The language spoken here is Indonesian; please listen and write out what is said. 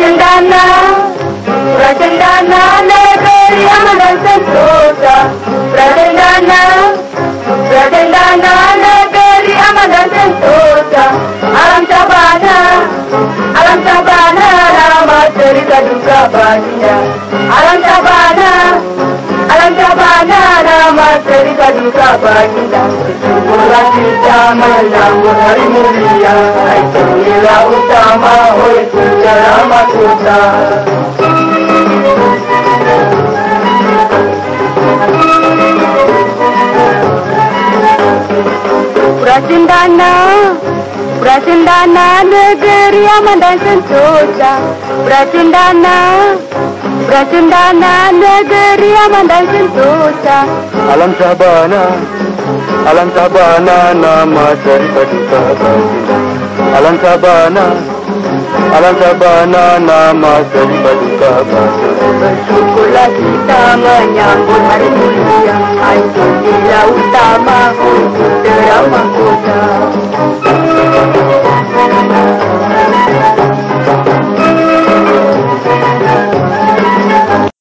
Rajendana, Rajendana, negeri aman dan sentosa. Rajendana, Rajendana, negeri aman dan sentosa. Alam sabana, alam sabana, nama cerita duka baginya. Alam sabana, alam sabana, nama cerita duka baginya. Syukurlah kita menyambut hari mulia, itu utama mahkota Prasindana Prasindana negeri aman dan sentosa Prasindana Prasindana negeri aman dan sentosa Alam Sabana Alam Sabana nama duka baginda Alam Sabana Alam Sabana nama cerita duka baginda Bersyukurlah kita menyambut hari mulia Itu nilai utama untuk drama